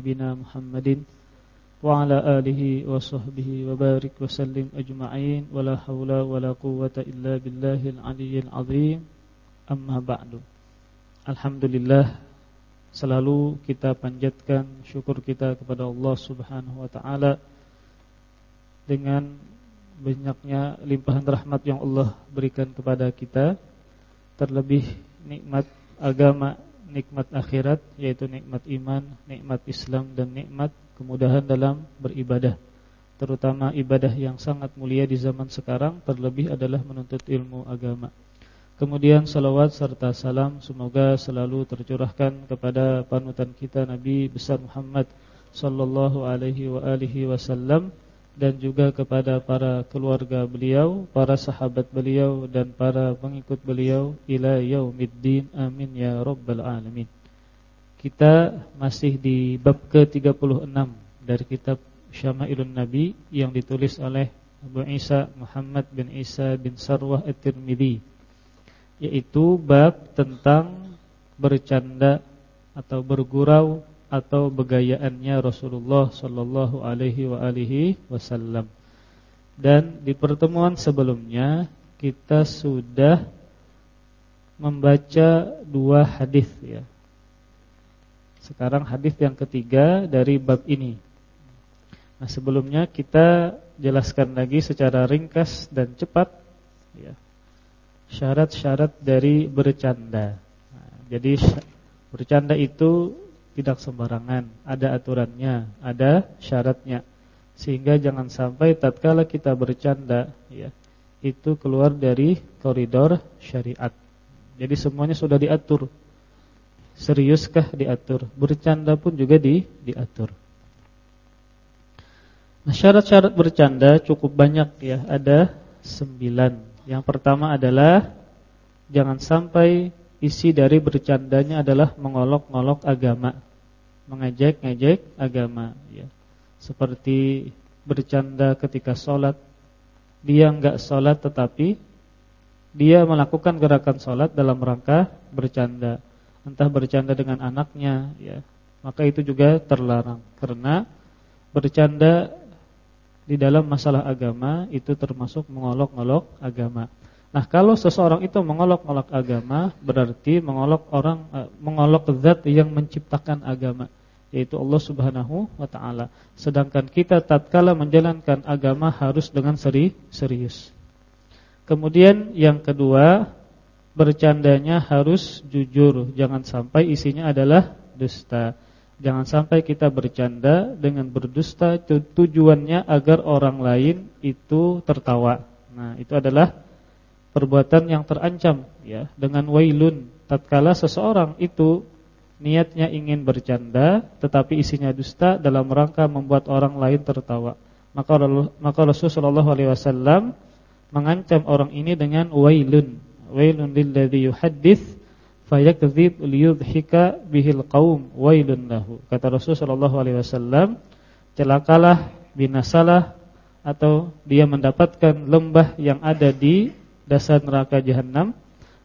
بنا محمد وعلى آله وصحبه وبارك وسلم أجمعين ولا حول ولا قوة إلا بالله العلي العظيم أما بعد Alhamdulillah selalu kita panjatkan syukur kita kepada Allah Subhanahu wa taala dengan banyaknya limpahan rahmat yang Allah berikan kepada kita terlebih nikmat agama nikmat akhirat yaitu nikmat iman, nikmat Islam dan nikmat kemudahan dalam beribadah. Terutama ibadah yang sangat mulia di zaman sekarang terlebih adalah menuntut ilmu agama. Kemudian salawat serta salam semoga selalu tercurahkan kepada panutan kita Nabi besar Muhammad sallallahu alaihi wa alihi wasallam dan juga kepada para keluarga beliau, para sahabat beliau dan para pengikut beliau ila yaumiddin. Amin ya rabbal alamin. Kita masih di bab ke-36 dari kitab Syama'ilun Nabi yang ditulis oleh Abu Isa Muhammad bin Isa bin Sarwah At-Tirmidzi yaitu bab tentang bercanda atau bergurau atau begayaannya Rasulullah sallallahu alaihi wa alihi wasallam. Dan di pertemuan sebelumnya kita sudah membaca dua hadis ya. Sekarang hadis yang ketiga dari bab ini. Nah, sebelumnya kita jelaskan lagi secara ringkas dan cepat ya. Syarat-syarat dari bercanda. Nah, jadi bercanda itu tidak sembarangan, ada aturannya, ada syaratnya. Sehingga jangan sampai tatkala kita bercanda ya, itu keluar dari koridor syariat. Jadi semuanya sudah diatur. Seriuskah diatur? Bercanda pun juga di diatur. Nah, syarat-syarat bercanda cukup banyak ya, ada sembilan. Yang pertama adalah jangan sampai isi dari bercandanya adalah mengolok-olok agama mengejek-ngejek agama ya. Seperti bercanda ketika sholat. Dia enggak sholat tetapi Dia melakukan gerakan sholat dalam rangka bercanda. Entah bercanda dengan anaknya ya. Maka itu juga terlarang. Karena bercanda di dalam masalah agama Itu termasuk mengolok-olok agama. Nah, kalau seseorang itu mengolok-olok agama, berarti mengolok orang uh, mengolok zat yang menciptakan agama yaitu Allah Subhanahu wa taala. Sedangkan kita tatkala menjalankan agama harus dengan seri, serius. Kemudian yang kedua, bercandanya harus jujur, jangan sampai isinya adalah dusta. Jangan sampai kita bercanda dengan berdusta tujuannya agar orang lain itu tertawa. Nah, itu adalah perbuatan yang terancam ya dengan wailun tatkala seseorang itu niatnya ingin bercanda tetapi isinya dusta dalam rangka membuat orang lain tertawa. Maka maka Rasulullah SAW mengancam orang ini dengan wailun. Wailun lilladzi yuhaddits fayakdzib liyudhika bihil qaum wailun lahu. Kata Rasulullah SAW, celakalah, binasalah atau dia mendapatkan lembah yang ada di dasar neraka jahanam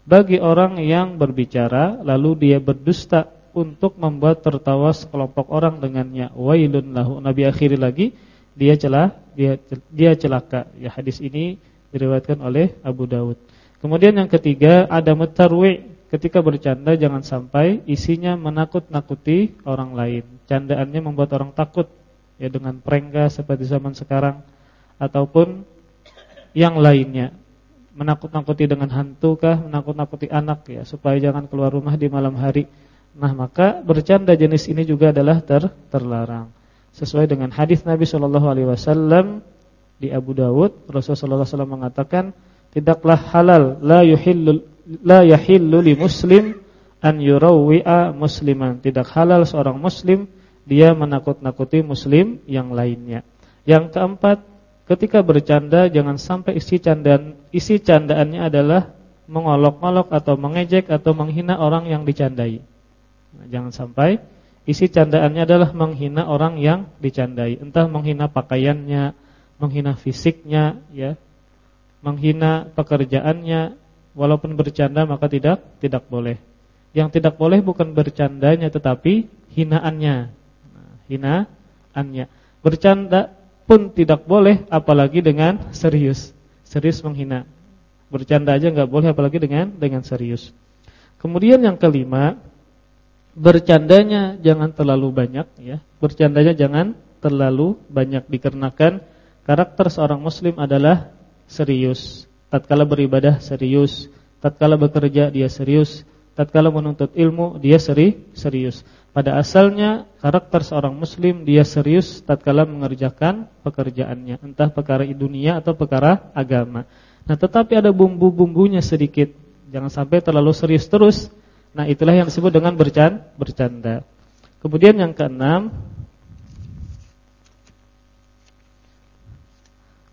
bagi orang yang berbicara lalu dia berdusta untuk membuat tertawa sekelompok orang dengannya. Wailun lahu. Nabi akhiri lagi dia celah, dia dia celaka. Ya hadis ini diriwayatkan oleh Abu Dawud. Kemudian yang ketiga ada mutarwi ketika bercanda jangan sampai isinya menakut-nakuti orang lain. Candaannya membuat orang takut ya dengan prengga seperti zaman sekarang ataupun yang lainnya. Menakut-nakuti dengan hantu kah, menakut-nakuti anak ya supaya jangan keluar rumah di malam hari. Nah, maka bercanda jenis ini juga adalah ter terlarang. Sesuai dengan hadis Nabi Shallallahu alaihi wasallam di Abu Dawud, Rasulullah SAW mengatakan, "Tidaklah halal la yuhillu la li muslim an yurawwi'a musliman." Tidak halal seorang muslim dia menakut-nakuti muslim yang lainnya. Yang keempat, ketika bercanda jangan sampai isi candaan isi candaannya adalah mengolok-olok atau mengejek atau menghina orang yang dicandai. Nah, jangan sampai isi candaannya adalah menghina orang yang dicandai, entah menghina pakaiannya, menghina fisiknya, ya, menghina pekerjaannya, walaupun bercanda maka tidak tidak boleh. Yang tidak boleh bukan bercandanya tetapi hinaannya. Nah, hinaannya. Bercanda pun tidak boleh apalagi dengan serius. Serius menghina. Bercanda aja nggak boleh apalagi dengan dengan serius. Kemudian yang kelima, bercandanya jangan terlalu banyak ya. Bercandanya jangan terlalu banyak dikarenakan karakter seorang muslim adalah serius. Tatkala beribadah serius, tatkala bekerja dia serius, tatkala menuntut ilmu dia seri serius. Pada asalnya karakter seorang muslim dia serius tatkala mengerjakan pekerjaannya, entah perkara dunia atau perkara agama. Nah, tetapi ada bumbu-bumbunya sedikit. Jangan sampai terlalu serius terus. Nah, itulah yang disebut dengan bercanda. bercanda. Kemudian yang keenam,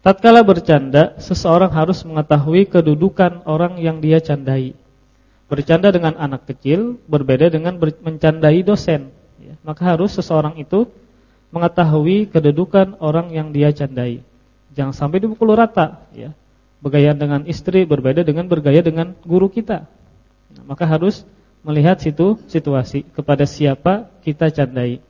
tatkala bercanda, seseorang harus mengetahui kedudukan orang yang dia candai. Bercanda dengan anak kecil berbeda dengan mencandai dosen. Ya, maka harus seseorang itu mengetahui kedudukan orang yang dia candai. Jangan sampai dipukul rata. Ya. Bergaya dengan istri berbeda dengan bergaya dengan guru kita. Nah, maka harus melihat situ situasi kepada siapa kita candai.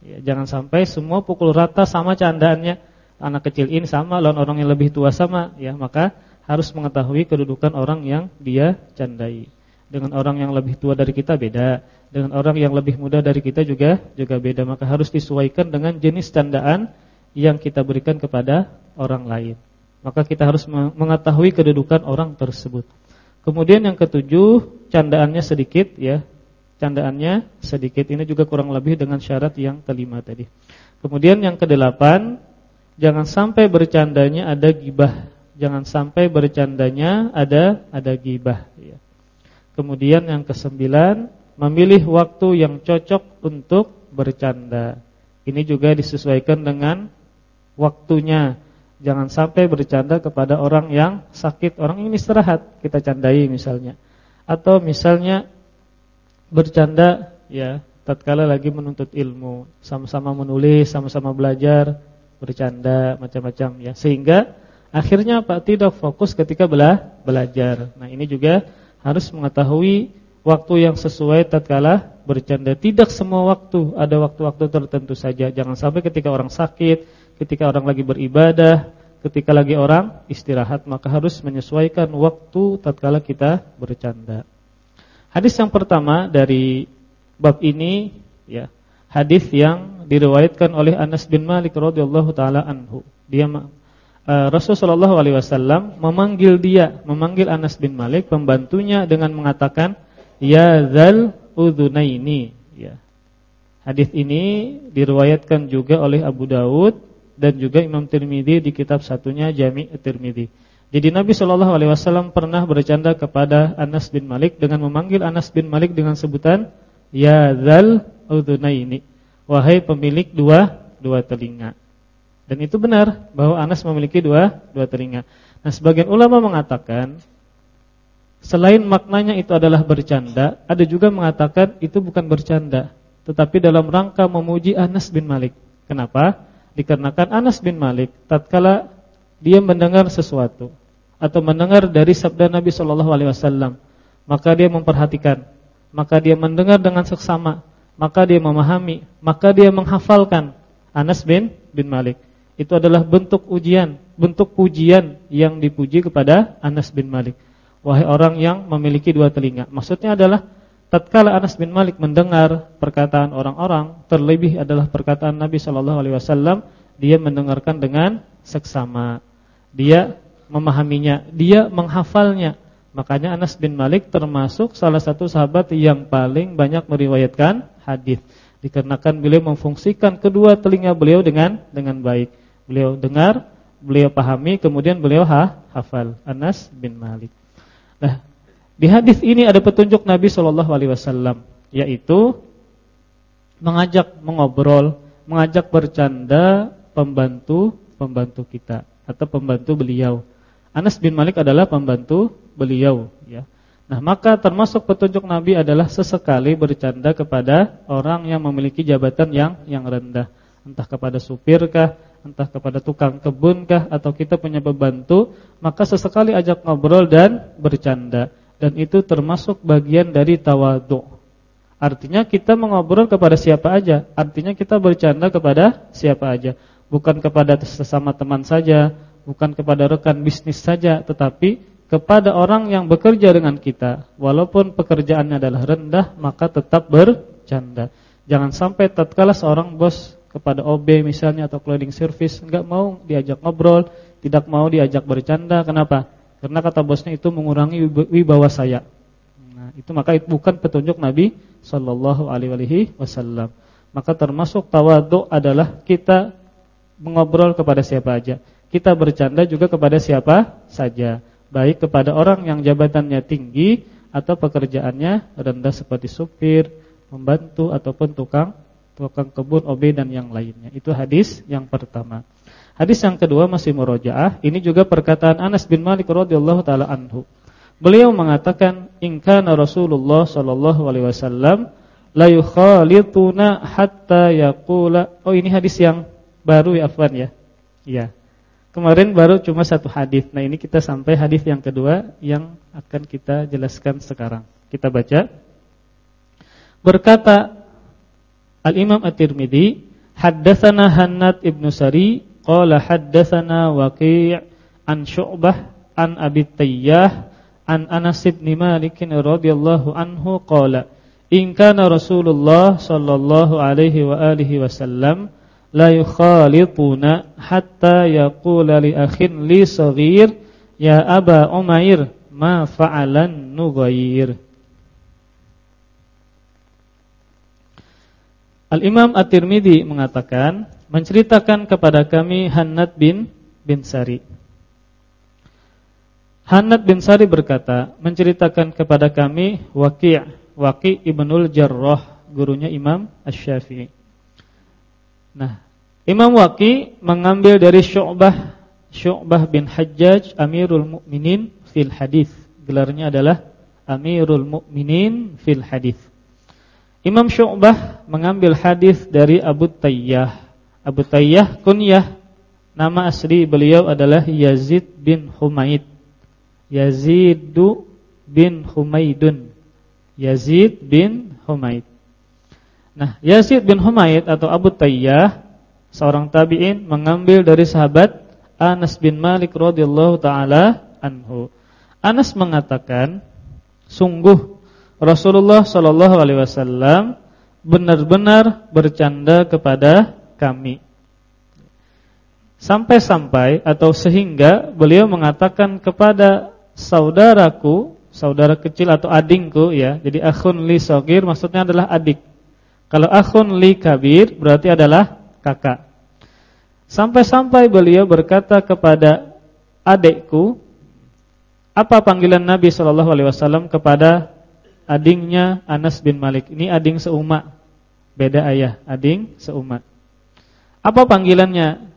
Ya, jangan sampai semua pukul rata sama candaannya. Anak kecil ini sama, lawan orang yang lebih tua sama. Ya, maka harus mengetahui kedudukan orang yang dia candai dengan orang yang lebih tua dari kita beda, dengan orang yang lebih muda dari kita juga juga beda. Maka harus disesuaikan dengan jenis candaan yang kita berikan kepada orang lain. Maka kita harus mengetahui kedudukan orang tersebut. Kemudian yang ketujuh, candaannya sedikit ya. Candaannya sedikit. Ini juga kurang lebih dengan syarat yang kelima tadi. Kemudian yang kedelapan, jangan sampai bercandanya ada gibah. Jangan sampai bercandanya ada ada gibah ya. Kemudian yang kesembilan, memilih waktu yang cocok untuk bercanda. Ini juga disesuaikan dengan waktunya. Jangan sampai bercanda kepada orang yang sakit, orang ini istirahat, kita candai misalnya. Atau misalnya bercanda ya tatkala lagi menuntut ilmu, sama-sama menulis, sama-sama belajar, bercanda macam-macam ya. Sehingga akhirnya Pak tidak fokus ketika bela belajar. Nah, ini juga harus mengetahui waktu yang sesuai tatkala bercanda. Tidak semua waktu, ada waktu-waktu tertentu saja. Jangan sampai ketika orang sakit, ketika orang lagi beribadah, ketika lagi orang istirahat, maka harus menyesuaikan waktu tatkala kita bercanda. Hadis yang pertama dari bab ini ya, hadis yang diriwayatkan oleh Anas bin Malik radhiyallahu taala anhu. Dia Eh, Rasulullah SAW memanggil dia, memanggil Anas bin Malik, pembantunya dengan mengatakan, Ya zal udhunaini. Ya. Hadis ini diriwayatkan juga oleh Abu Dawud dan juga Imam Tirmidzi di kitab satunya Jami' Tirmidzi. Jadi Nabi Shallallahu Alaihi Wasallam pernah bercanda kepada Anas bin Malik dengan memanggil Anas bin Malik dengan sebutan Ya zal udhunaini. Wahai pemilik dua dua telinga. Dan itu benar bahwa Anas memiliki dua dua telinga. Nah, sebagian ulama mengatakan selain maknanya itu adalah bercanda, ada juga mengatakan itu bukan bercanda, tetapi dalam rangka memuji Anas bin Malik. Kenapa? Dikarenakan Anas bin Malik tatkala dia mendengar sesuatu atau mendengar dari sabda Nabi Shallallahu alaihi wasallam, maka dia memperhatikan, maka dia mendengar dengan seksama, maka dia memahami, maka dia menghafalkan Anas bin bin Malik itu adalah bentuk ujian, bentuk pujian yang dipuji kepada Anas bin Malik. Wahai orang yang memiliki dua telinga. Maksudnya adalah tatkala Anas bin Malik mendengar perkataan orang-orang, terlebih adalah perkataan Nabi Shallallahu alaihi wasallam, dia mendengarkan dengan seksama. Dia memahaminya, dia menghafalnya. Makanya Anas bin Malik termasuk salah satu sahabat yang paling banyak meriwayatkan hadis. Dikarenakan beliau memfungsikan kedua telinga beliau dengan dengan baik. Beliau dengar, beliau pahami, kemudian beliau ha, hafal. Anas bin Malik. Nah, di hadis ini ada petunjuk Nabi Shallallahu alaihi wasallam yaitu mengajak mengobrol, mengajak bercanda pembantu-pembantu kita atau pembantu beliau. Anas bin Malik adalah pembantu beliau ya. Nah, maka termasuk petunjuk Nabi adalah sesekali bercanda kepada orang yang memiliki jabatan yang yang rendah, entah kepada supirkah entah kepada tukang kebunkah atau kita punya pembantu, maka sesekali ajak ngobrol dan bercanda dan itu termasuk bagian dari tawadhu. Artinya kita mengobrol kepada siapa aja. Artinya kita bercanda kepada siapa aja. Bukan kepada sesama teman saja, bukan kepada rekan bisnis saja, tetapi kepada orang yang bekerja dengan kita. Walaupun pekerjaannya adalah rendah, maka tetap bercanda. Jangan sampai tatkala seorang bos kepada OB misalnya atau clothing service enggak mau diajak ngobrol, tidak mau diajak bercanda. Kenapa? Karena kata bosnya itu mengurangi wibawa saya. Nah, itu maka itu bukan petunjuk Nabi sallallahu alaihi wasallam. Maka termasuk tawadhu adalah kita mengobrol kepada siapa aja. Kita bercanda juga kepada siapa saja, baik kepada orang yang jabatannya tinggi atau pekerjaannya rendah seperti supir, membantu ataupun tukang tukang kebun, OB dan yang lainnya. Itu hadis yang pertama. Hadis yang kedua masih murojaah, ini juga perkataan Anas bin Malik radhiyallahu taala anhu. Beliau mengatakan, "In kana Rasulullah sallallahu alaihi wasallam la yukhalituna hatta yaqula." Oh, ini hadis yang baru ya Afwan ya. Iya. Kemarin baru cuma satu hadis. Nah, ini kita sampai hadis yang kedua yang akan kita jelaskan sekarang. Kita baca. Berkata Al-Imam At-Tirmidzi, "Haddatsana Hannad ibnu Sari Qala haddatsana Waqi' an Syu'bah an Abi Tayyah an Anas bin Malik radhiyallahu anhu qala in kana Rasulullah sallallahu alaihi wa alihi wasallam la yukhalituna hatta yaqula li akhin li saghir ya Aba Umair ma fa'alan nughayir Al-Imam At-Tirmidzi mengatakan menceritakan kepada kami Hannad bin bin Sari. Hannad bin Sari berkata, menceritakan kepada kami Waqi' Waqi' Ibnul Jarrah, gurunya Imam Asy-Syafi'i. Nah, Imam Waqi' mengambil dari Syu'bah Syu'bah bin Hajjaj Amirul Mukminin fil hadis. Gelarnya adalah Amirul Mukminin fil hadis. Imam Syu'bah mengambil hadis dari Abu Tayyah Abu Tayyah kunyah nama asli beliau adalah Yazid bin Humaid. Yazid bin Humaidun. Yazid bin Humaid. Nah, Yazid bin Humaid atau Abu Tayyah seorang tabi'in mengambil dari sahabat Anas bin Malik radhiyallahu taala anhu. Anas mengatakan, sungguh Rasulullah sallallahu alaihi wasallam benar-benar bercanda kepada kami. Sampai-sampai atau sehingga beliau mengatakan kepada saudaraku, saudara kecil atau adingku ya. Jadi akhun li sogir maksudnya adalah adik. Kalau akhun li kabir berarti adalah kakak. Sampai-sampai beliau berkata kepada adikku, apa panggilan Nabi Shallallahu alaihi wasallam kepada adingnya Anas bin Malik? Ini ading seumat. Beda ayah, ading seumat. Apa panggilannya?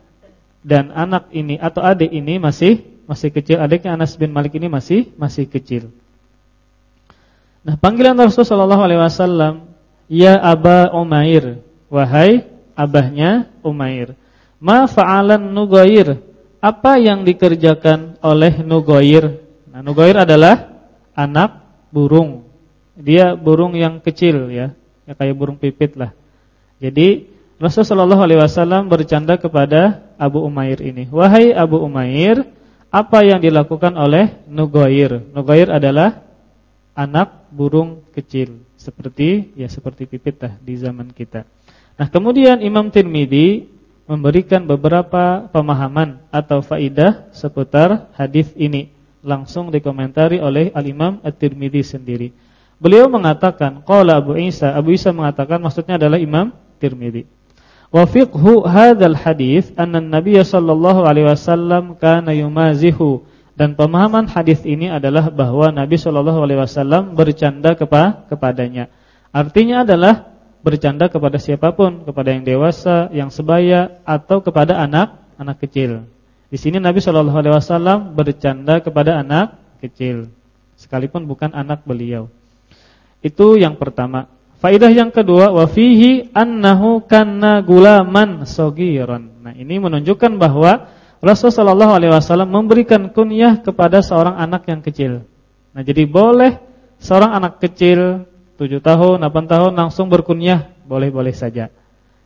Dan anak ini atau adik ini masih masih kecil. Adiknya Anas bin Malik ini masih masih kecil. Nah, panggilan Rasulullah sallallahu alaihi "Ya Aba Umair." Wahai abahnya Umair. Ma fa'alan Nugair? Apa yang dikerjakan oleh Nugair? Nah, Nugair adalah anak burung. Dia burung yang kecil ya, ya kayak burung pipit lah. Jadi Rasulullah Shallallahu Alaihi Wasallam bercanda kepada Abu Umair ini. Wahai Abu Umair, apa yang dilakukan oleh Nugair? Nugair adalah anak burung kecil, seperti ya seperti pipit lah di zaman kita. Nah kemudian Imam Tirmidzi memberikan beberapa pemahaman atau faidah seputar hadis ini langsung dikomentari oleh Al Imam At-Tirmidzi sendiri. Beliau mengatakan, qala Abu Isa, Abu Isa mengatakan maksudnya adalah Imam Tirmidzi. Wa fiqhu hadis anna Nabi sallallahu alaihi wasallam kana yumazihu dan pemahaman hadis ini adalah bahwa Nabi sallallahu alaihi wasallam bercanda kepa kepadanya. Artinya adalah bercanda kepada siapa pun, kepada yang dewasa, yang sebaya atau kepada anak anak kecil. Di sini Nabi sallallahu alaihi wasallam bercanda kepada anak kecil sekalipun bukan anak beliau. Itu yang pertama. Faidah yang kedua wa fihi annahu kana gulaman sagiran. Nah, ini menunjukkan bahwa Rasulullah wasallam memberikan kunyah kepada seorang anak yang kecil. Nah, jadi boleh seorang anak kecil 7 tahun, 8 tahun langsung berkunyah, boleh-boleh saja.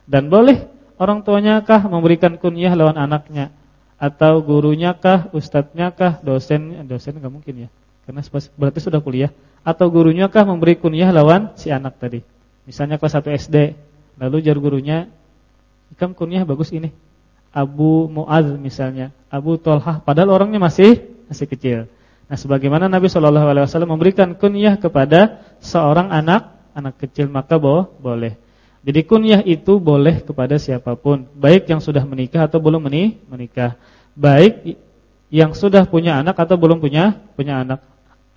Dan boleh orang tuanya kah memberikan kunyah lawan anaknya atau gurunya kah, ustadznya kah, dosen, dosen enggak mungkin ya. Karena berarti sudah kuliah atau gurunya kah memberi kunyah lawan si anak tadi. Misalnya kelas 1 SD, lalu jar gurunya, "Ikam kunyah bagus ini." Abu Muaz misalnya, Abu Tolhah padahal orangnya masih masih kecil. Nah, sebagaimana Nabi Shallallahu alaihi wasallam memberikan kunyah kepada seorang anak anak kecil maka boh, boleh. Jadi kunyah itu boleh kepada siapa pun, baik yang sudah menikah atau belum menikah. Baik yang sudah punya anak atau belum punya punya anak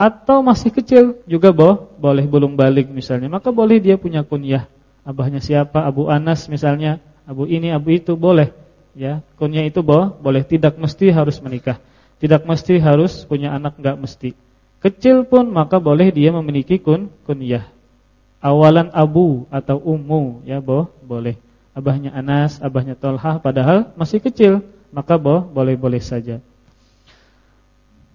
atau masih kecil juga boh, boleh belum balik misalnya, maka boleh dia punya kunyah. Abahnya siapa? Abu Anas misalnya, Abu ini, Abu itu boleh. Ya, kunyah itu boh, boleh tidak mesti harus menikah. Tidak mesti harus punya anak enggak mesti. Kecil pun maka boleh dia memiliki kun kunyah. Awalan abu atau ummu ya boh boleh. Abahnya Anas, abahnya Tolhah padahal masih kecil, maka boh boleh-boleh saja.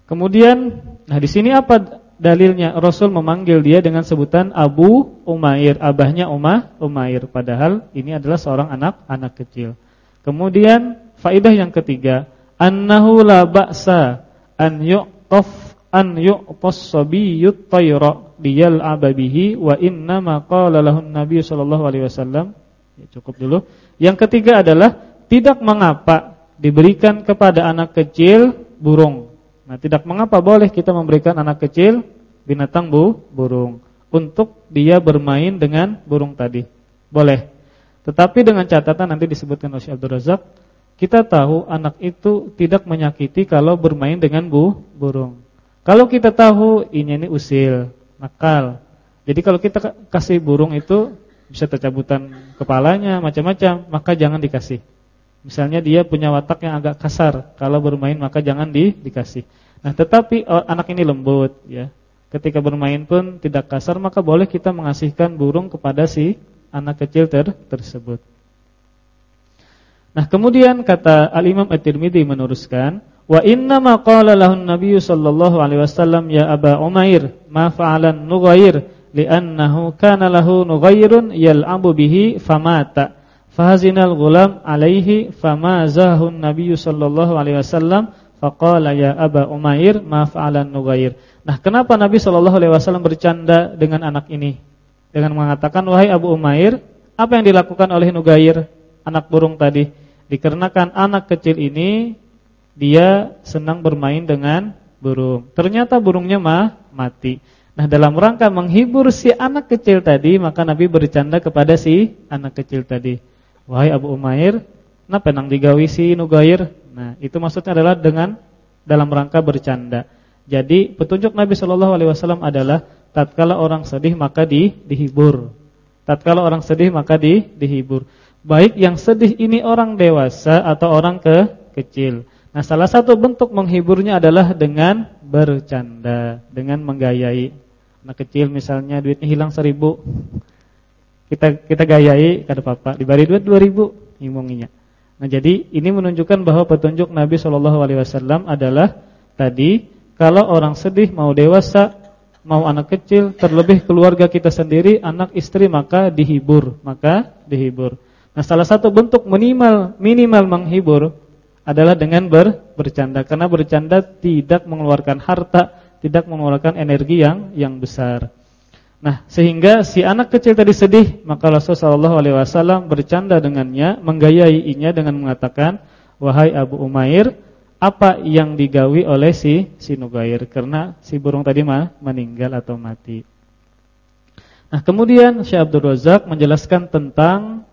Kemudian, nah di sini apa dalilnya? Rasul memanggil dia dengan sebutan Abu Umair, abahnya Umah Umair, padahal ini adalah seorang anak anak kecil. Kemudian faidah yang ketiga, annahu la ba'sa an yuqaf an yuqtas sabiyyut tayra liyal ababihi wa inna ma qala lahu nabi sallallahu alaihi wasallam ya cukup dulu yang ketiga adalah tidak mengapa diberikan kepada anak kecil burung nah tidak mengapa boleh kita memberikan anak kecil binatang bu burung untuk dia bermain dengan burung tadi boleh tetapi dengan catatan nanti disebutkan oleh Abdul Razak kita tahu anak itu tidak menyakiti kalau bermain dengan bu burung. Kalau kita tahu ini ini usil, nakal. Jadi kalau kita kasih burung itu bisa tercabutan kepalanya, macam-macam, maka jangan dikasih. Misalnya dia punya watak yang agak kasar, kalau bermain maka jangan di, dikasih. Nah, tetapi oh, anak ini lembut ya. Ketika bermain pun tidak kasar, maka boleh kita mengasihkan burung kepada si anak kecil ter tersebut. Nah, kemudian kata Al-Imam At-Tirmidzi meneruskan, "Wa inna ma qala lahu an-nabiy sallallahu alaihi wasallam ya Aba Umair, ma fa'alan nughair li'annahu kana lahu nughairun yal'abu bihi famata." Fahazinal ghulam alaihi famazahu an-nabiy sallallahu alaihi wasallam faqala ya Aba Umair ma fa'alan nughair. Nah, kenapa Nabi sallallahu alaihi wasallam bercanda dengan anak ini? Dengan mengatakan, "Wahai Abu Umair, apa yang dilakukan oleh Nugair, anak burung tadi?" Dikarenakan anak kecil ini dia senang bermain dengan burung. Ternyata burungnya mah mati. Nah, dalam rangka menghibur si anak kecil tadi, maka Nabi bercanda kepada si anak kecil tadi. Wahai Abu Umair, kenapa nang digawi si Nugair? Nah, itu maksudnya adalah dengan dalam rangka bercanda. Jadi, petunjuk Nabi Shallallahu alaihi wasallam adalah tatkala orang sedih maka di, dihibur. Tatkala orang sedih maka di, dihibur baik yang sedih ini orang dewasa atau orang ke kecil. Nah, salah satu bentuk menghiburnya adalah dengan bercanda, dengan menggayai. Anak kecil misalnya duitnya hilang seribu, kita kita gayai kata papa, diberi duit ribu, ngimonginya. Nah, jadi ini menunjukkan bahwa petunjuk Nabi Shallallahu Alaihi Wasallam adalah tadi kalau orang sedih mau dewasa mau anak kecil, terlebih keluarga kita sendiri, anak istri maka dihibur, maka dihibur. Nah, salah satu bentuk minimal minimal menghibur adalah dengan ber, bercanda karena bercanda tidak mengeluarkan harta, tidak mengeluarkan energi yang yang besar. Nah, sehingga si anak kecil tadi sedih, maka Rasulullah SAW bercanda dengannya, menggayainya dengan mengatakan, "Wahai Abu Umair, apa yang digawi oleh si si Nugair karena si burung tadi mah meninggal atau mati." Nah, kemudian Syekh Abdul Razak menjelaskan tentang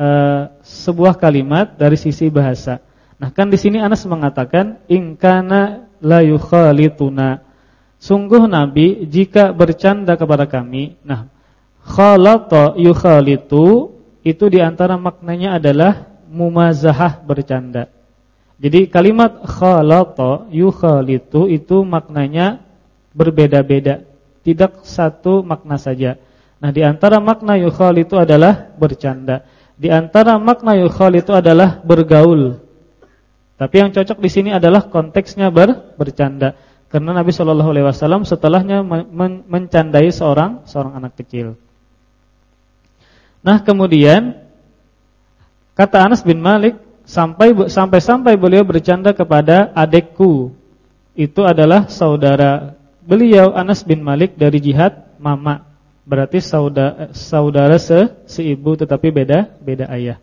uh, sebuah kalimat dari sisi bahasa. Nah, kan di sini Anas mengatakan ingkana la yukhalituna. Sungguh Nabi jika bercanda kepada kami. Nah, khalata yukhalitu itu di antara maknanya adalah mumazahah bercanda. Jadi kalimat khalata yukhalitu itu maknanya berbeda-beda, tidak satu makna saja. Nah, di antara makna yukhalitu adalah bercanda. Di antara makna yukhal itu adalah bergaul. Tapi yang cocok di sini adalah konteksnya ber, bercanda. Karena Nabi Shallallahu alaihi wasallam setelahnya men mencandai seorang seorang anak kecil. Nah, kemudian kata Anas bin Malik sampai sampai sampai beliau bercanda kepada adekku. Itu adalah saudara beliau Anas bin Malik dari jihad mama. Berarti saudara saudara se seibu tetapi beda beda ayah.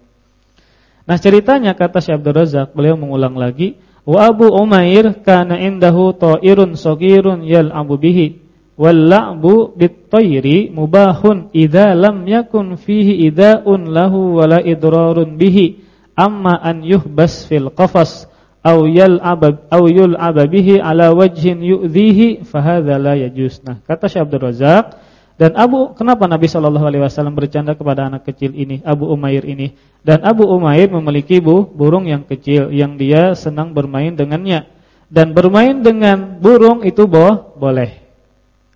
Nah, ceritanya kata Syekh Razak, beliau mengulang lagi, wa Abu Umair kana indahu ta'irun sagirun yal'abu bihi wal la'bu bit-tayri mubahun idza lam yakun fihi ida'un lahu wala idrarun bihi amma an yuhbas fil qafas aw yal'ab aw yul'ab bihi ala wajhin yu'dhihi fa hadza la yajuz. Nah, kata Syekh Abdul Razak, dan Abu kenapa Nabi Shallallahu alaihi wasallam bercanda kepada anak kecil ini, Abu Umair ini? Dan Abu Umair memiliki bu, burung yang kecil yang dia senang bermain dengannya. Dan bermain dengan burung itu boh, boleh.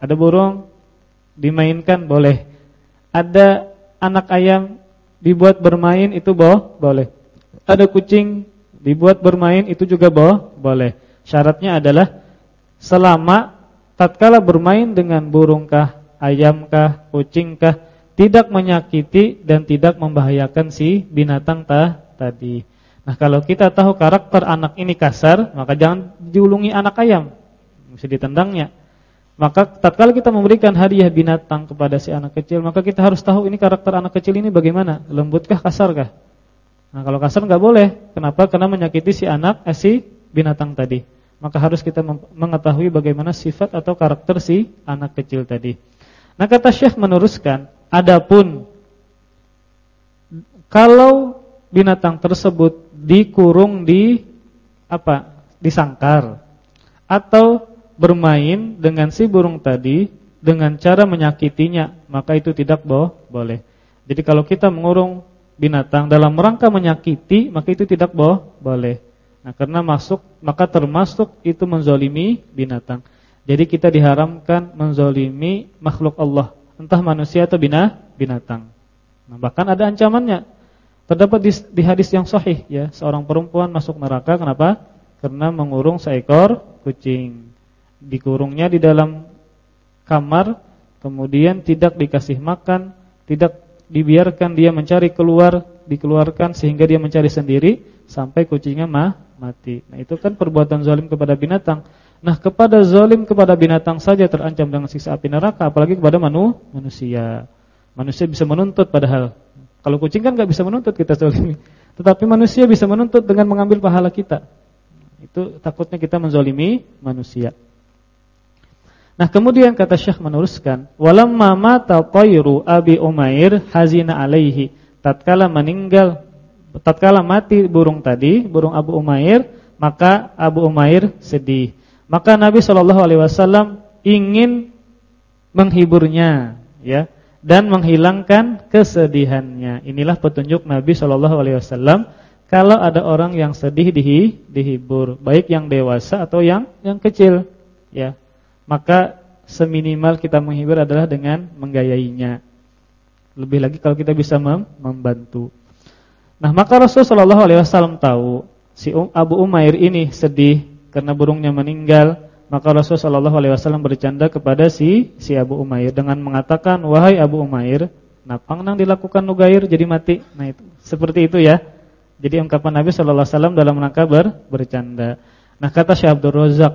Ada burung dimainkan boleh. Ada anak ayam dibuat bermain itu boh, boleh. Ada kucing dibuat bermain itu juga boh, boleh. Syaratnya adalah selama tatkala bermain dengan burungkah ayamkah, kucingkah tidak menyakiti dan tidak membahayakan si binatang ta tadi. Nah, kalau kita tahu karakter anak ini kasar, maka jangan diulungi anak ayam. Mesti ditendangnya. Maka tatkala kita memberikan hadiah binatang kepada si anak kecil, maka kita harus tahu ini karakter anak kecil ini bagaimana, lembutkah, kasarkah? Nah, kalau kasar nggak boleh. Kenapa? Karena menyakiti si anak, eh, si binatang tadi. Maka harus kita mengetahui bagaimana sifat atau karakter si anak kecil tadi. Nah kata Syekh meneruskan, adapun kalau binatang tersebut dikurung di apa? disangkar atau bermain dengan si burung tadi dengan cara menyakitinya, maka itu tidak boh, boleh. Jadi kalau kita mengurung binatang dalam rangka menyakiti, maka itu tidak boh, boleh. Nah, karena masuk maka termasuk itu menzolimi binatang. Jadi kita diharamkan menzolimi makhluk Allah, entah manusia atau bina, binatang. Nah, bahkan ada ancamannya. Terdapat di, di hadis yang sahih ya, seorang perempuan masuk neraka kenapa? Karena mengurung seekor kucing. Dikurungnya di dalam kamar, kemudian tidak dikasih makan, tidak dibiarkan dia mencari keluar, dikeluarkan sehingga dia mencari sendiri sampai kucingnya mah mati. Nah, itu kan perbuatan zalim kepada binatang. Nah kepada zalim kepada binatang saja terancam dengan siksa api neraka Apalagi kepada manu, manusia. Manusia bisa menuntut padahal. Kalau kucing kan gak bisa menuntut kita zalimi. Tetapi manusia bisa menuntut dengan mengambil pahala kita. Itu takutnya kita menzalimi manusia. Nah kemudian kata Syekh meneruskan Walamma mata tayru Abi Umair hazina alaihi. Tatkala meninggal Tatkala mati burung tadi Burung Abu Umair Maka Abu Umair sedih maka Nabi Shallallahu alaihi wasallam ingin menghiburnya ya dan menghilangkan kesedihannya. Inilah petunjuk Nabi Shallallahu alaihi wasallam kalau ada orang yang sedih dihi, dihibur, baik yang dewasa atau yang yang kecil ya. Maka seminimal kita menghibur adalah dengan menggayainya. Lebih lagi kalau kita bisa mem membantu. Nah, maka Rasulullah Shallallahu alaihi wasallam tahu si um, Abu Umair ini sedih karena burungnya meninggal, maka Rasulullah Shallallahu alaihi wasallam bercanda kepada si si Abu Umair dengan mengatakan, "Wahai Abu Umair, napang nang dilakukan nugair jadi mati." Nah, itu seperti itu ya. Jadi ungkapan Nabi Shallallahu alaihi wasallam dalam rangka ber, bercanda. Nah, kata Syekh Abdul Razak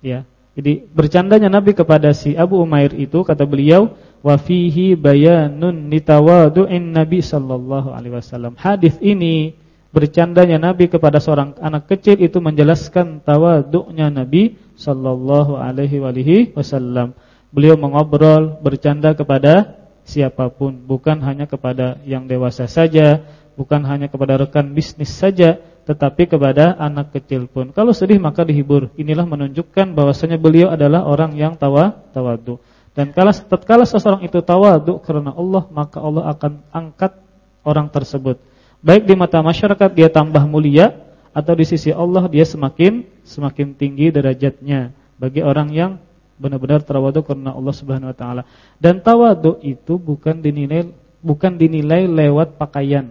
ya. Jadi bercandanya Nabi kepada si Abu Umair itu kata beliau wa fihi bayanun nitawadu'in Nabi sallallahu alaihi wasallam. Hadis ini bercandanya Nabi kepada seorang anak kecil itu menjelaskan tawaduknya Nabi sallallahu alaihi wasallam. Beliau mengobrol, bercanda kepada siapa pun, bukan hanya kepada yang dewasa saja, bukan hanya kepada rekan bisnis saja, tetapi kepada anak kecil pun. Kalau sedih maka dihibur. Inilah menunjukkan bahwasanya beliau adalah orang yang tawa tawadu. Dan kalau tatkala seseorang itu tawadu karena Allah, maka Allah akan angkat orang tersebut baik di mata masyarakat dia tambah mulia atau di sisi Allah dia semakin semakin tinggi derajatnya bagi orang yang benar-benar tawadu karena Allah Subhanahu wa taala. Dan tawadu itu bukan dinilai bukan dinilai lewat pakaian.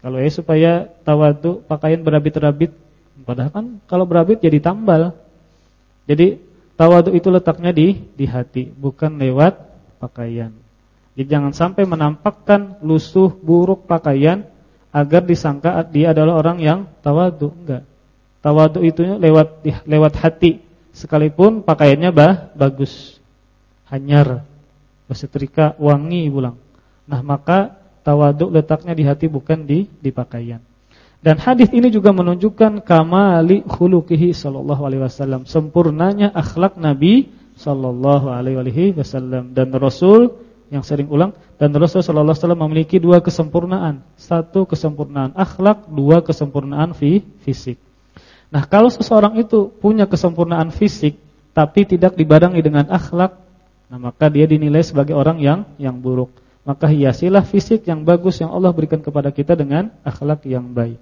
Kalau ya supaya tawadu pakaian berabit-rabit padahal kan kalau berabit jadi tambal. Jadi tawadu itu letaknya di di hati, bukan lewat pakaian. Jadi jangan sampai menampakkan lusuh buruk pakaian agar disangka dia adalah orang yang tawadu, enggak. Tawadu itu lewat lewat hati, sekalipun pakaiannya bah, bagus. Hanyar, bersetrika, wangi pulang. Nah, maka tawadu letaknya di hati bukan di di pakaian. Dan hadis ini juga menunjukkan kamali khuluqihi sallallahu alaihi wasallam, sempurnanya akhlak Nabi sallallahu alaihi wasallam dan Rasul yang sering ulang dan Rasul sallallahu alaihi wasallam memiliki dua kesempurnaan. Satu kesempurnaan akhlak, dua kesempurnaan fi fisik. Nah, kalau seseorang itu punya kesempurnaan fisik tapi tidak dibarengi dengan akhlak, nah maka dia dinilai sebagai orang yang yang buruk. Maka hiasilah fisik yang bagus yang Allah berikan kepada kita dengan akhlak yang baik.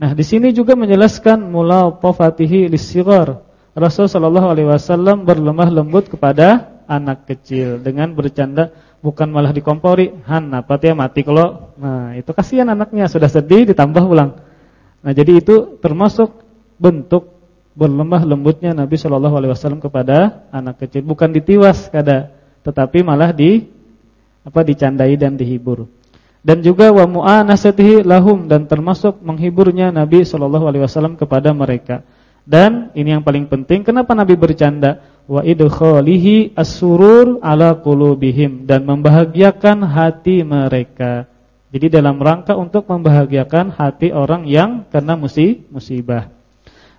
Nah, di sini juga menjelaskan mulatafatihi lisighar. Rasul sallallahu alaihi wasallam berlemah lembut kepada anak kecil dengan bercanda bukan malah dikompori, "Han, apa ya mati kalau." Nah, itu kasihan anaknya sudah sedih ditambah ulang. Nah, jadi itu termasuk bentuk berlemah lembutnya Nabi sallallahu alaihi wasallam kepada anak kecil, bukan ditiwas kada, tetapi malah di apa dicandai dan dihibur dan juga wa mu'anasatihi lahum dan termasuk menghiburnya Nabi sallallahu alaihi wasallam kepada mereka. Dan ini yang paling penting, kenapa Nabi bercanda? Wa idkhalihi as-surur ala qulubihim dan membahagiakan hati mereka. Jadi dalam rangka untuk membahagiakan hati orang yang kena musibah.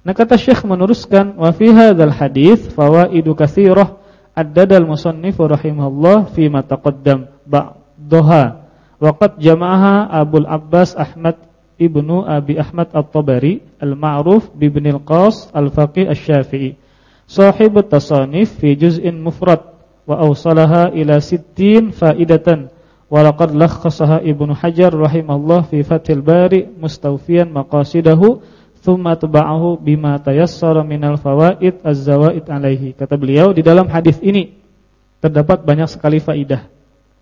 Nah kata Syekh meneruskan wa fi hadzal hadits fawaidu katsirah addadal musannif rahimahullah fi ma taqaddam ba'daha Waqat jama'aha Abul Abbas Ahmad ibnu Abi Ahmad At-Tabari al-ma'ruf bi Ibn al-Qas al-Faqih asy-Syafi'i. Sahib at-tasanif fi juz'in mufrad wa awsalaha ila 60 faidatan wa laqad lakhasaha Ibnu Hajar rahimallahu fi Fathil Bari mustawfiyan maqasidahu thumma taba'ahu bima tayassara minal fawaid az-zawaid alaihi. Kata beliau di dalam hadis ini terdapat banyak sekali faidah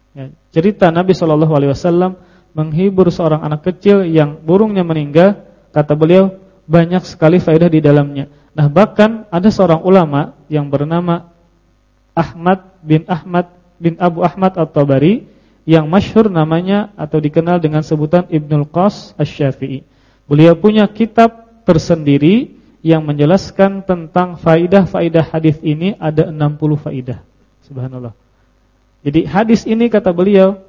Ya, cerita Nabi Shallallahu Alaihi Wasallam menghibur seorang anak kecil yang burungnya meninggal, kata beliau banyak sekali faedah di dalamnya. Nah bahkan ada seorang ulama yang bernama Ahmad bin Ahmad bin Abu Ahmad At-Tabari yang masyhur namanya atau dikenal dengan sebutan Ibnul Qas Asy-Syafi'i. Beliau punya kitab tersendiri yang menjelaskan tentang faidah-faidah hadis ini ada 60 faidah. Subhanallah. Jadi hadis ini kata beliau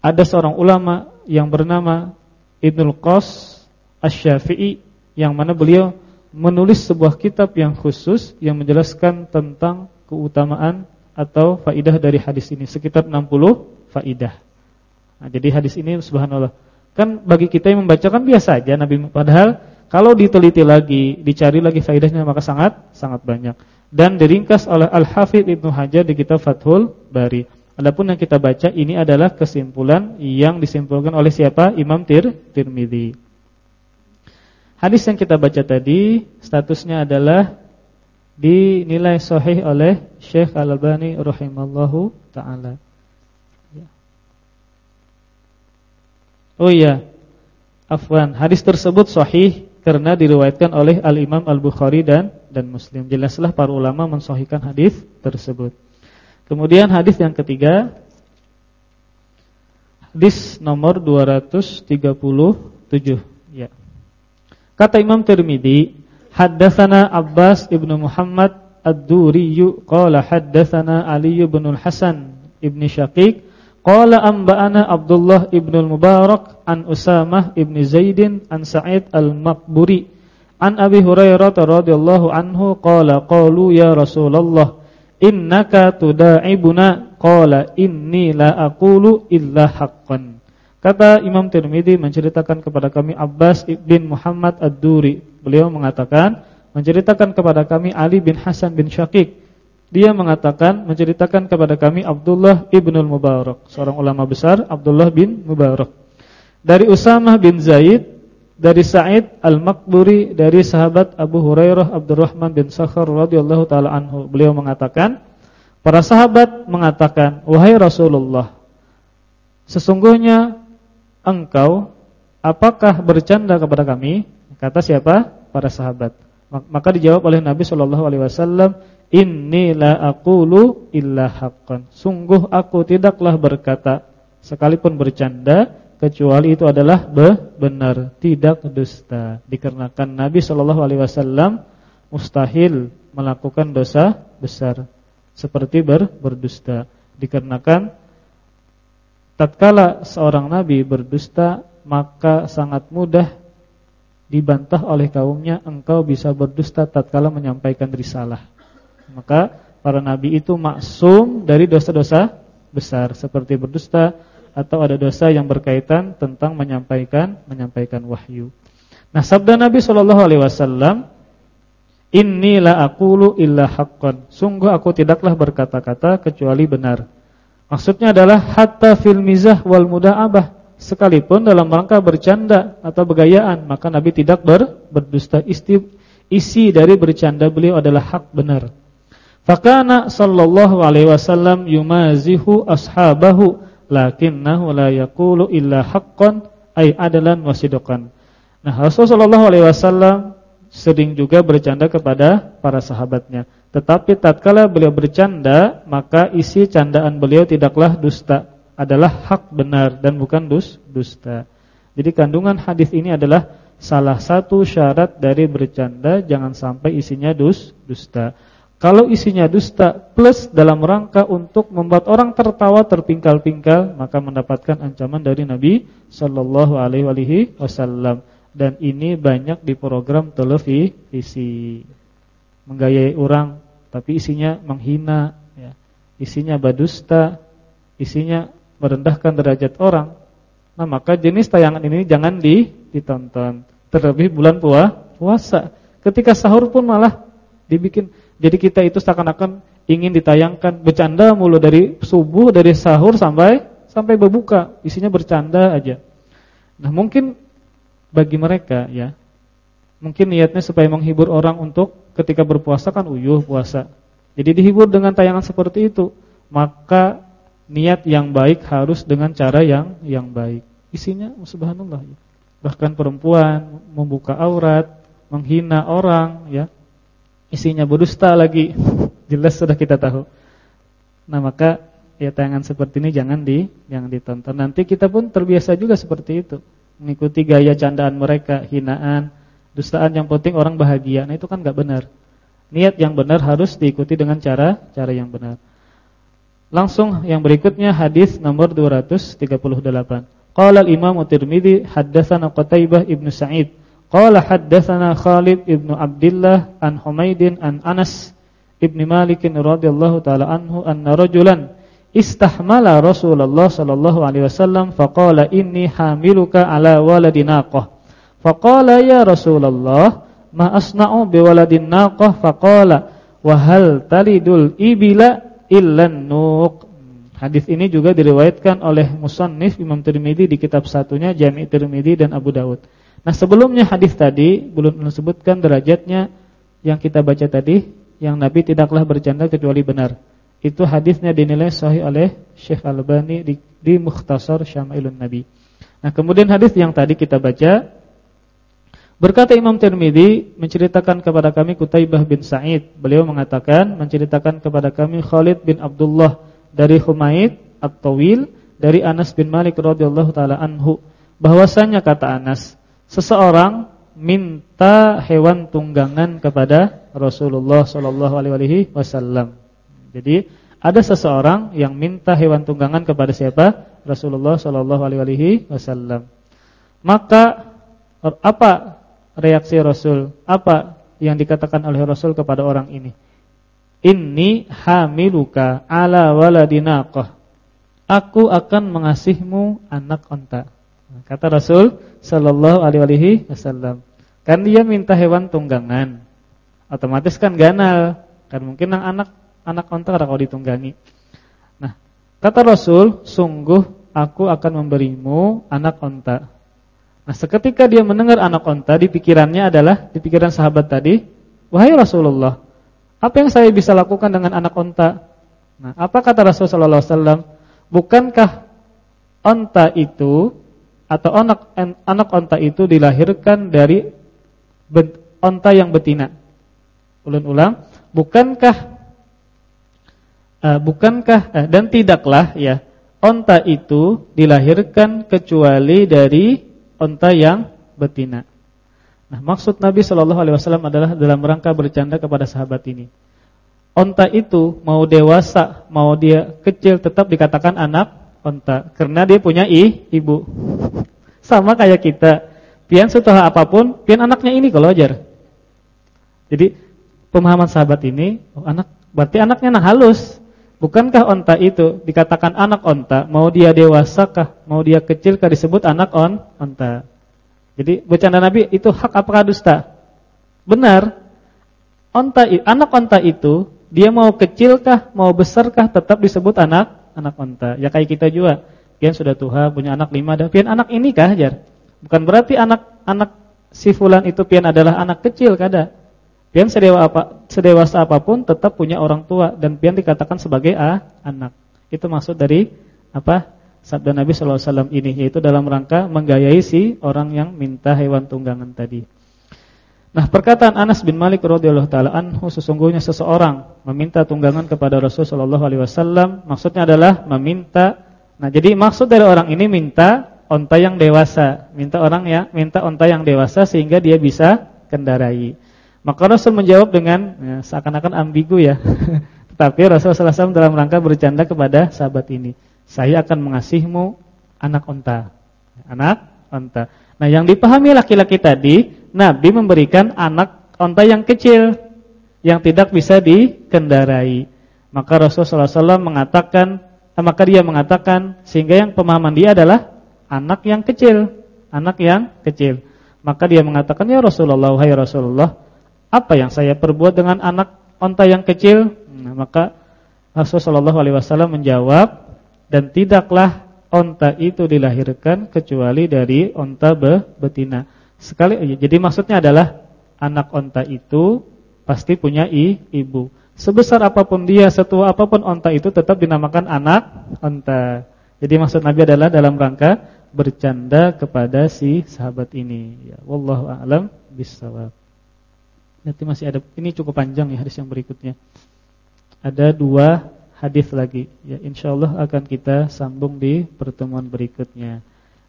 ada seorang ulama yang bernama Ibnul Qas Asy-Syafi'i yang mana beliau menulis sebuah kitab yang khusus yang menjelaskan tentang keutamaan atau faidah dari hadis ini sekitar 60 faidah. Nah, jadi hadis ini subhanallah kan bagi kita yang membaca kan biasa aja Nabi padahal kalau diteliti lagi, dicari lagi faidahnya maka sangat sangat banyak dan diringkas oleh Al-Hafidh Ibnu Hajar di kitab Fathul Bari. Adapun yang kita baca ini adalah kesimpulan yang disimpulkan oleh siapa? Imam Tir. Hadis yang kita baca tadi statusnya adalah dinilai sahih oleh Syekh Al-Albani rahimallahu taala. Ya. Oh iya. Afwan, hadis tersebut sahih karena diriwayatkan oleh Al-Imam Al-Bukhari dan dan Muslim. Jelaslah para ulama mensahihkan hadis tersebut. Kemudian hadis yang ketiga hadis nomor 237 ya. Kata Imam Tirmizi, haddatsana Abbas ibnu Muhammad Ad-Duri qala haddatsana Ali bin Al-Hasan ibni Syaqiq Qala amba'ana Abdullah ibn al-Mubarak an Usamah ibn Zaidin an Sa'id al-Maqburi an Abi Hurairah radhiyallahu anhu qala qalu ya Rasulullah innaka tuda'ibuna? Qala inni la aqulu illa haqqan Kata Imam Tirmidzi menceritakan kepada kami Abbas bin Muhammad Ad-Duri beliau mengatakan menceritakan kepada kami Ali bin Hasan bin Syaqiq dia mengatakan menceritakan kepada kami Abdullah ibnul Mubarak, seorang ulama besar Abdullah bin Mubarak. Dari Usamah bin Zaid, dari Sa'id Al-Makburi, dari sahabat Abu Hurairah Abdurrahman bin Sakhar radhiyallahu taala anhu. Beliau mengatakan, para sahabat mengatakan, "Wahai Rasulullah, sesungguhnya engkau apakah bercanda kepada kami?" Kata siapa? Para sahabat. Maka dijawab oleh Nabi Shallallahu alaihi wasallam, "Inni la aqulu illa haqqan." Sungguh aku tidaklah berkata sekalipun bercanda kecuali itu adalah benar, tidak dusta. Dikarenakan Nabi Shallallahu alaihi wasallam mustahil melakukan dosa besar seperti ber, berdusta. Dikarenakan tatkala seorang nabi berdusta maka sangat mudah dibantah oleh kaumnya engkau bisa berdusta tatkala menyampaikan risalah. Maka para nabi itu maksum dari dosa-dosa besar seperti berdusta atau ada dosa yang berkaitan tentang menyampaikan menyampaikan wahyu. Nah, sabda Nabi sallallahu alaihi wasallam, "Inni la aqulu illa haqqan." Sungguh aku tidaklah berkata-kata kecuali benar. Maksudnya adalah hatta fil mizah wal muda'abah sekalipun dalam rangka bercanda atau bergayaan, maka Nabi tidak ber, berdusta. Isti, isi dari bercanda beliau adalah hak benar. Fakana sallallahu alaihi wasallam yumazihu ashabahu lakinnahu la yaqulu illa haqqan ay adalan wasidqan. Nah, Rasulullah sallallahu alaihi wasallam sering juga bercanda kepada para sahabatnya. Tetapi tatkala beliau bercanda, maka isi candaan beliau tidaklah dusta adalah hak benar dan bukan dus, dusta. Jadi kandungan hadis ini adalah salah satu syarat dari bercanda jangan sampai isinya dus, dusta. Kalau isinya dusta plus dalam rangka untuk membuat orang tertawa terpingkal-pingkal, maka mendapatkan ancaman dari Nabi Shallallahu alaihi wasallam. Dan ini banyak di program televisi. Menggayai orang tapi isinya menghina ya. Isinya badusta, isinya merendahkan derajat orang, nah maka jenis tayangan ini jangan di, ditonton. Terlebih bulan puasa. Ketika sahur pun malah dibikin. Jadi kita itu seakan-akan ingin ditayangkan bercanda mulu dari subuh, dari sahur sampai sampai berbuka, isinya bercanda aja. Nah, mungkin bagi mereka ya, mungkin niatnya supaya menghibur orang untuk ketika berpuasa kan uyuh puasa. Jadi dihibur dengan tayangan seperti itu, maka niat yang baik harus dengan cara yang yang baik. Isinya subhanallah ya. Bahkan perempuan membuka aurat, menghina orang ya. Isinya berdusta lagi. Jelas sudah kita tahu. Nah, maka ya tayangan seperti ini jangan di jangan ditonton. Nanti kita pun terbiasa juga seperti itu. Mengikuti gaya candaan mereka, hinaan, dustaan yang penting orang bahagia. Nah, itu kan enggak benar. Niat yang benar harus diikuti dengan cara cara yang benar. Langsung yang berikutnya hadis nomor 238. Qala al-Imam Tirmizi haddatsana Qutaibah ibnu Sa'id. Qala haddatsana Khalid ibnu Abdullah an Humaidin an Anas ibni Malik radhiyallahu taala anhu anna rajulan istahmala Rasulullah sallallahu alaihi wasallam faqala inni hamiluka ala waladin naqah. Faqala ya Rasulullah ma asna'u bi waladin naqah faqala wa hal talidul ibila illan nuq. Hadis ini juga diriwayatkan oleh musannif Imam Tirmizi di kitab satunya Jami' Tirmizi dan Abu Dawud. Nah, sebelumnya hadis tadi belum disebutkan derajatnya yang kita baca tadi yang Nabi tidaklah bercanda kecuali benar. Itu hadisnya dinilai sahih oleh Syekh Al-Albani di, di Mukhtasar Syama'ilun Nabi. Nah, kemudian hadis yang tadi kita baca Berkata Imam Tirmidzi menceritakan kepada kami Kutaibah bin Sa'id. Beliau mengatakan menceritakan kepada kami Khalid bin Abdullah dari Humaid At-Tawil dari Anas bin Malik radhiyallahu taala anhu bahwasanya kata Anas seseorang minta hewan tunggangan kepada Rasulullah sallallahu alaihi wasallam. Jadi ada seseorang yang minta hewan tunggangan kepada siapa? Rasulullah sallallahu alaihi wasallam. Maka apa reaksi Rasul? Apa yang dikatakan oleh Rasul kepada orang ini? Inni hamiluka ala waladinaqah. Aku akan mengasihmu anak onta. Kata Rasul sallallahu alaihi wasallam. Kan dia minta hewan tunggangan. Otomatis kan ganal. Kan mungkin anak anak onta kalau ditunggangi. Nah, kata Rasul, sungguh aku akan memberimu anak onta. Nah, seketika dia mendengar anak onta, di pikirannya adalah di pikiran sahabat tadi, wahai Rasulullah, apa yang saya bisa lakukan dengan anak onta? Nah, apa kata Rasulullah SAW? Bukankah onta itu atau anak anak onta itu dilahirkan dari onta yang betina? Ulun ulang, bukankah uh, bukankah uh, dan tidaklah ya onta itu dilahirkan kecuali dari onta yang betina. Nah, maksud Nabi Shallallahu alaihi wasallam adalah dalam rangka bercanda kepada sahabat ini. Onta itu mau dewasa, mau dia kecil tetap dikatakan anak onta karena dia punya i, ibu. Sama kayak kita. Pian setelah apa pun, pian anaknya ini kalau ajar. Jadi pemahaman sahabat ini, oh anak berarti anaknya nah halus. Bukankah onta itu dikatakan anak onta, mau dia dewasa kah, mau dia kecil kah disebut anak on onta. Jadi bercanda Nabi itu hak apakah dusta? Benar. Onta anak onta itu dia mau kecil kah, mau besar kah tetap disebut anak anak onta. Ya kayak kita juga. Pian sudah tua, punya anak lima dah. Pian anak ini kah ajar? Bukan berarti anak-anak si fulan itu pian adalah anak kecil kada. Pian sedewa apa, sedewasa apa pun tetap punya orang tua dan pian dikatakan sebagai a, anak. Itu maksud dari apa? Sabda Nabi sallallahu alaihi wasallam ini yaitu dalam rangka menggayai si orang yang minta hewan tunggangan tadi. Nah, perkataan Anas bin Malik radhiyallahu taala anhu sesungguhnya seseorang meminta tunggangan kepada Rasul sallallahu alaihi wasallam, maksudnya adalah meminta. Nah, jadi maksud dari orang ini minta onta yang dewasa, minta orang ya, minta onta yang dewasa sehingga dia bisa kendarai. Maka Rasul menjawab dengan ya, seakan-akan ambigu ya. Tetapi Rasul sallallahu dalam rangka bercanda kepada sahabat ini, "Saya akan mengasihmu anak onta." Anak onta. Nah, yang dipahami laki-laki tadi Nabi memberikan anak onta yang kecil yang tidak bisa dikendarai. Maka Rasulullah SAW mengatakan, eh, maka dia mengatakan sehingga yang pemahaman dia adalah anak yang kecil, anak yang kecil. Maka dia mengatakan, ya Rasulullah, hai Rasulullah, apa yang saya perbuat dengan anak onta yang kecil? Nah, maka Rasulullah SAW menjawab, dan tidaklah onta itu dilahirkan kecuali dari onta betina. Sekali jadi maksudnya adalah anak onta itu pasti punya i, ibu. Sebesar apa pun dia, setua apa pun onta itu tetap dinamakan anak onta. Jadi maksud Nabi adalah dalam rangka bercanda kepada si sahabat ini. Ya, wallahu a'lam bishawab. Nanti masih ada ini cukup panjang ya hadis yang berikutnya. Ada dua hadis lagi. Ya, insyaallah akan kita sambung di pertemuan berikutnya.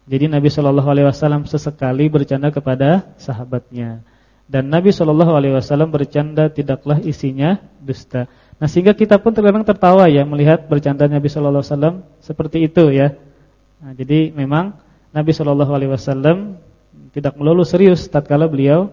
Jadi Nabi Shallallahu alaihi wasallam sesekali bercanda kepada sahabatnya. Dan Nabi Shallallahu alaihi wasallam bercanda tidaklah isinya dusta. Nah, sehingga kita pun terkadang tertawa ya melihat bercanda Nabi Shallallahu alaihi wasallam seperti itu ya. Nah, jadi memang Nabi Shallallahu alaihi wasallam tidak melulu serius tatkala beliau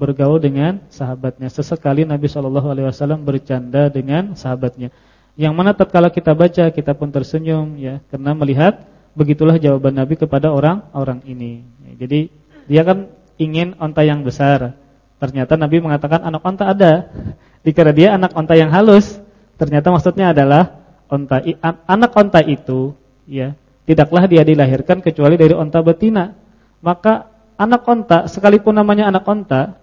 bergaul dengan sahabatnya. Sesekali Nabi Shallallahu alaihi wasallam bercanda dengan sahabatnya. Yang mana tatkala kita baca kita pun tersenyum ya karena melihat begitulah jawaban Nabi kepada orang-orang ini. Jadi dia kan ingin onta yang besar. Ternyata Nabi mengatakan anak onta ada. Dikira dia anak onta yang halus. Ternyata maksudnya adalah onta anak onta itu ya tidaklah dia dilahirkan kecuali dari onta betina. Maka anak onta sekalipun namanya anak onta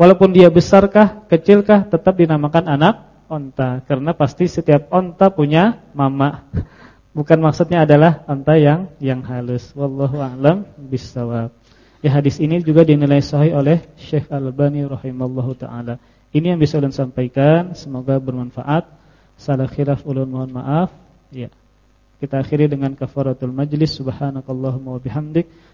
walaupun dia besarkah kecilkah tetap dinamakan anak onta karena pasti setiap onta punya mama. Bukan maksudnya adalah onta yang yang halus. Wallahu a'lam bishawab. Ya hadis ini juga dinilai sahih oleh Syekh Al-Albani rahimallahu taala. Ini yang bisa ulun sampaikan, semoga bermanfaat. Salah khilaf ulun mohon maaf. Ya. Kita akhiri dengan kafaratul majlis. Subhanakallahumma wa